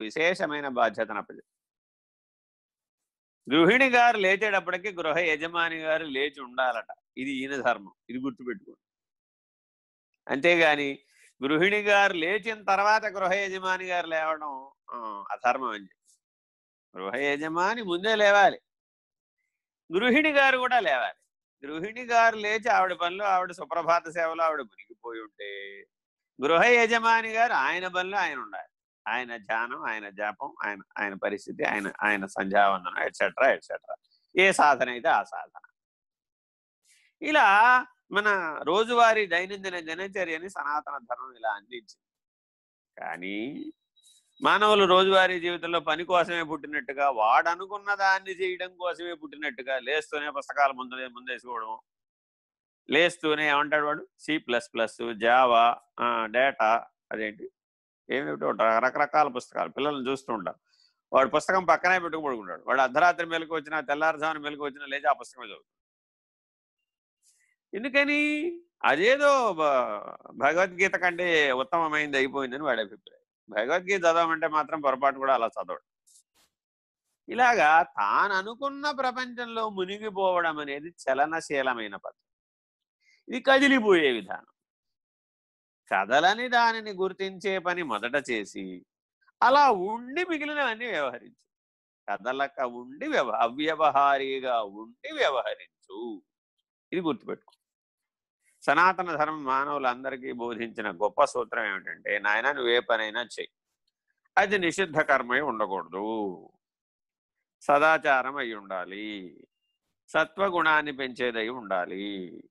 విశేషమైన బాధ్యతను అప్పచెప్పారు గృహిణి గారు లేచేటప్పటికి గృహ యజమాని గారు లేచి ఉండాలట. ఇది ఈయన ధర్మం. ఇది గుర్తుపెట్టుకోండి. అంతేగాని గృహిణి గారు లేచిన తర్వాత గృహ యజమాని గారు లేవడం అధర్మం అని చెప్పి. గృహ యజమాని ముందే లేవాలి. గృహిణి గారు కూడా లేవాలి. గృహిణి గారు లేచి ఆవిడ పనులు ఆవిడ సుప్రభాత సేవలు ఆవిడ మునిగిపోయి ఉంటే గృహ యజమాని గారు ఆయన పనులు ఆయన ఉండాలి. ఆయన ధ్యానం ఆయన జాపం ఆయన ఆయన పరిస్థితి ఆయన ఆయన సంధ్యావందనం ఎట్సెట్రా ఎట్సెట్రా ఏ సాధన అయితే ఆ సాధన. ఇలా మన రోజువారీ దైనందిన దినచర్యని సనాతన ధర్మం ఇలా అందించింది. కానీ మానవులు రోజువారీ జీవితంలో పని కోసమే పుట్టినట్టుగా వాడనుకున్న దాన్ని చేయడం కోసమే పుట్టినట్టుగా లేస్తూనే పుస్తకాలు ముందు ముందేసుకోవడం లేస్తూనే ఏమంటాడు వాడు? C plus plus Java data అదేంటి? ఏమిటో రకరకాల పుస్తకాలు పిల్లల్ని చూస్తూ ఉంటారు. వాడు పుస్తకం పక్కనే పెట్టుకు పడుకుంటాడు. వాడు అర్ధరాత్రి మెలకు వచ్చినా తెల్లారుజామున మెలకు వచ్చినా లేచి ఆ పుస్తకమే చదువుతాడు. ఎందుకని? అదేదో భగవద్గీత కంటే ఉత్తమమైంది అయిపోయిందని వాడి అభిప్రాయం. భగవద్గీత చదవమంటే మాత్రం పొరపాటు కూడా అలా చదవడు. ఇలాగా తాను అనుకున్న ప్రపంచంలో మునిగిపోవడం అనేది చలనశీలమైన పద్ధతి. ఇది కదిలిపోయే విధానం. కదలని దానిని గుర్తించే పని మొదట చేసి అలా ఉండి మిగిలినవన్నీ వ్యవహరించు. కదలక ఉండి వ్యవ అవ్యవహారీగా ఉండి వ్యవహరించు. ఇది గుర్తుపెట్టుకో. సనాతన ధర్మం మానవులందరికీ బోధించిన గొప్ప సూత్రం ఏమిటంటే నాయన నువ్వు ఏ పనైనా చెయ్యి. అది నిషిద్ధ కర్మై ఉండకూడదు. సదాచారం అయి ఉండాలి సత్వగుణాన్ని పెంచేదై ఉండాలి.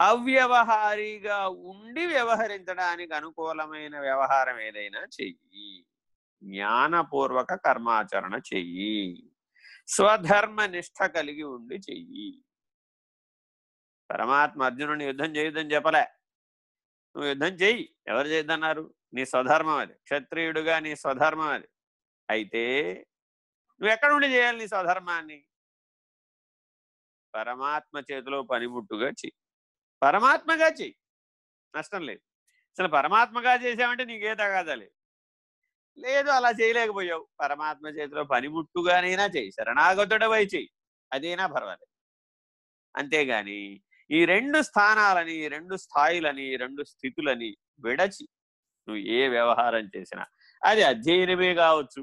అవ్యవహారీగా ఉండి వ్యవహరించడానికి అనుకూలమైన వ్యవహారం ఏదైనా చెయ్యి. జ్ఞానపూర్వక కర్మాచరణ చెయ్యి. స్వధర్మ నిష్ట కలిగి ఉండి చెయ్యి. పరమాత్మ అర్జునుని యుద్ధం చేయొద్దని చెప్పలే. నువ్వు యుద్ధం చెయ్యి. ఎవరు చేయొద్దన్నారు? నీ స్వధర్మం అది. క్షత్రియుడుగా నీ స్వధర్మం అది. అయితే నువ్వు ఎక్కడ ఉండి చేయాలి నీ స్వధర్మాన్ని? పరమాత్మ చేతిలో పనిముట్టుగా చెయ్యి. పరమాత్మగా చెయ్యి. నష్టం లేదు. అసలు పరమాత్మగా చేసావంటే నీకే తగాదాలి లేదు. అలా చేయలేకపోయావు. పరమాత్మ చేతిలో పనిముట్టుగానైనా చెయ్యి. శరణాగతుడవై చెయ్యి. అదేనా పర్వాలేదు. అంతేగాని ఈ రెండు స్థానాలని ఈ రెండు స్థాయిలని ఈ రెండు స్థితులని విడచి నువ్వు ఏ వ్యవహారం చేసినా అది అధ్యయనమే కావచ్చు.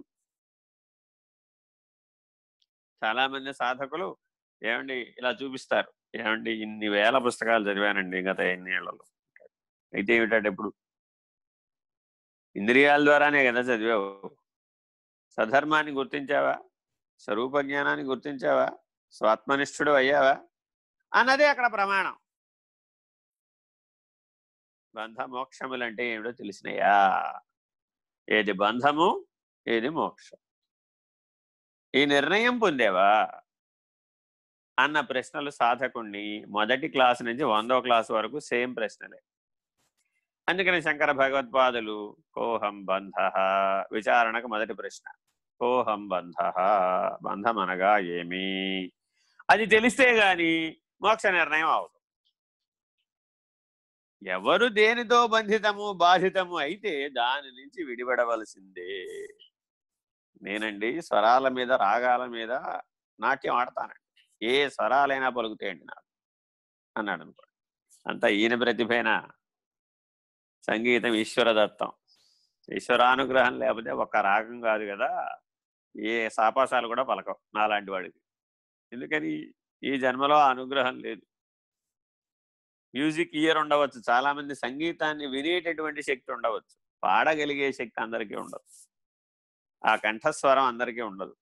చాలా మంది సాధకులు ఏమండి ఇలా చూపిస్తారు. ఏమండి ఇన్ని వేల పుస్తకాలు చదివానండి గత ఎన్నేళ్ళలో అయితే ఏమిటంటే ఎప్పుడు ఇంద్రియాల ద్వారానే కదా చదివావు. సధర్మాన్ని గుర్తించావా? స్వరూప జ్ఞానాన్ని గుర్తించావా? స్వాత్మనిష్ఠుడు అయ్యావా? అన్నదే అక్కడ ప్రమాణం. బంధ మోక్షములంటే ఏమిటో తెలిసినయా? ఏది బంధము ఏది మోక్షం. ఈ నిర్ణయం పొందేవా? అన్న ప్రశ్నలు సాధకుణ్ణి మొదటి క్లాస్ నుంచి వందో క్లాస్ వరకు సేమ్ ప్రశ్నలే. అందుకని శంకర భగవత్పాదులు కోహం బంధ విచారణకు మొదటి ప్రశ్న. కోహం బంధ బంధం అనగా ఏమి? అది తెలిస్తే గాని మోక్ష నిర్ణయం అవదు. ఎవరు దేనితో బంధితము బాధితము అయితే దాని నుంచి విడిపడవలసిందే. నేనండి స్వరాల మీద రాగాల మీద నాట్యం ఆడతానండి. ఏ స్వరాలైనా పలుకుతాయండి నాకు. అన్నాడు అనుకోండి. అంతా ఈయన ప్రతిభైన? సంగీతం ఈశ్వరదత్తం ఈశ్వరానుగ్రహం లేకపోతే ఒక్క రాగం కాదు కదా. ఏ సాపాసాలు కూడా పలకవు నాలాంటి వాడికి. ఎందుకని? ఈ జన్మలో అనుగ్రహం లేదు. మ్యూజిక్ ఇయర్ ఉండవచ్చు. చాలా మంది సంగీతాన్ని వినేటటువంటి శక్తి ఉండవచ్చు. పాడగలిగే శక్తి అందరికీ ఉండదు. ఆ కంఠస్వరం అందరికీ ఉండదు.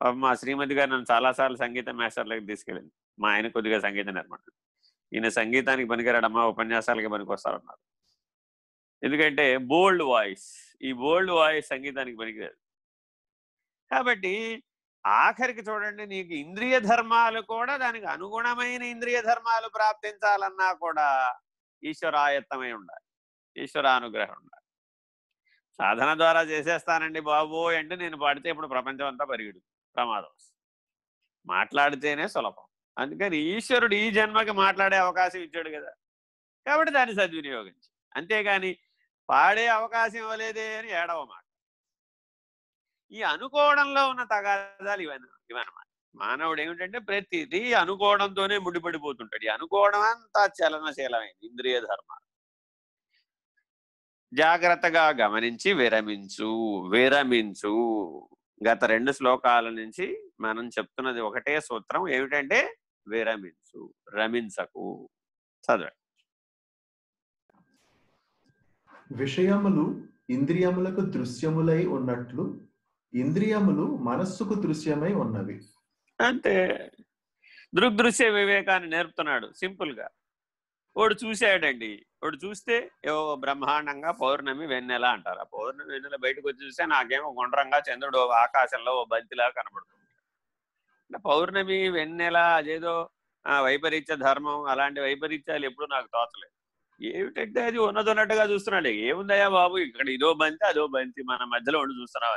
మా శ్రీమతి గారు నన్ను చాలాసార్లు సంగీత మాస్టర్లకు తీసుకెళ్ళింది. మా ఆయన కొద్దిగా సంగీత నిర్మాణం. ఈయన సంగీతానికి పనికిరాడమ్మా ఉపన్యాసాలకి పనికొస్తారన్నారు. ఎందుకంటే బోల్డ్ వాయిస్ ఈ బోల్డ్ వాయిస్ సంగీతానికి పనికిరాదు. కాబట్టి ఆఖరికి చూడండి నీకు ఇంద్రియ ధర్మాలు కూడా దానికి అనుగుణమైన ఇంద్రియ ధర్మాలు ప్రాప్తించాలన్నా కూడా ఈశ్వరాయత్తమై ఉండాలి. ఈశ్వరానుగ్రహం ఉండాలి. సాధన ద్వారా చేసేస్తానండి బాబు అంటే నేను పాడితే ఇప్పుడు ప్రపంచం అంతా పరిగెడు ప్రమాదం మాట్లాడితేనే సులభం. అందుకని ఈశ్వరుడు ఈ జన్మకి మాట్లాడే అవకాశం ఇచ్చాడు కదా. కాబట్టి దాన్ని సద్వినియోగించి. అంతేగాని పాడే అవకాశం ఇవ్వలేదే అని ఏడవ మాట. ఈ అనుకోవడంలో ఉన్న తగాదాలు ఇవన్నీ ఇవన్నమాట. మానవుడు ఏమిటంటే ప్రతిదీ అనుకోవడంతోనే ముడిపడిపోతుంటాడు. ఈ అనుకోవడం అంతా చలనశీలమైంది. ఇంద్రియ ధర్మాలు. జాగ్రత్తగా గమనించి విరమించు విరమించు గత రెండు శ్లోకాల నుంచి మనం చెప్తున్నది ఒకటే సూత్రం ఏమిటంటే విరమించు రమించకు. చదవండి. విషయములు ఇంద్రియములకు దృశ్యములై ఉన్నట్లు ఇంద్రియములు మనస్సుకు దృశ్యమై ఉన్నవి. అంతే. దృగ్దృశ్య వివేకాన్ని నేర్పుతున్నాడు సింపుల్గా వాడు చూశాడండి. వాడు చూస్తే ఏవో బ్రహ్మాండంగా పౌర్ణమి వెన్నెల అంటారు. ఆ పౌర్ణమి వెన్నెల బయటకు వచ్చి చూస్తే నాకేమో గుండ్రంగా చంద్రుడు ఓ ఆకాశంలో ఓ బంతిలా కనబడుతుంది. పౌర్ణమి వెన్నెల అదేదో ఆ, వైపరీత్య ధర్మం అలాంటి వైపరీత్యాలు ఎప్పుడు నాకు తోచలేదు. ఏమిటంటే అది ఉన్నదొన్నట్టుగా చూస్తున్నాడు. ఏముందయ్యా బాబు? ఇక్కడ ఇదో బంతి అదో బంతి మన మధ్యలో ఉండి చూస్తున్నావు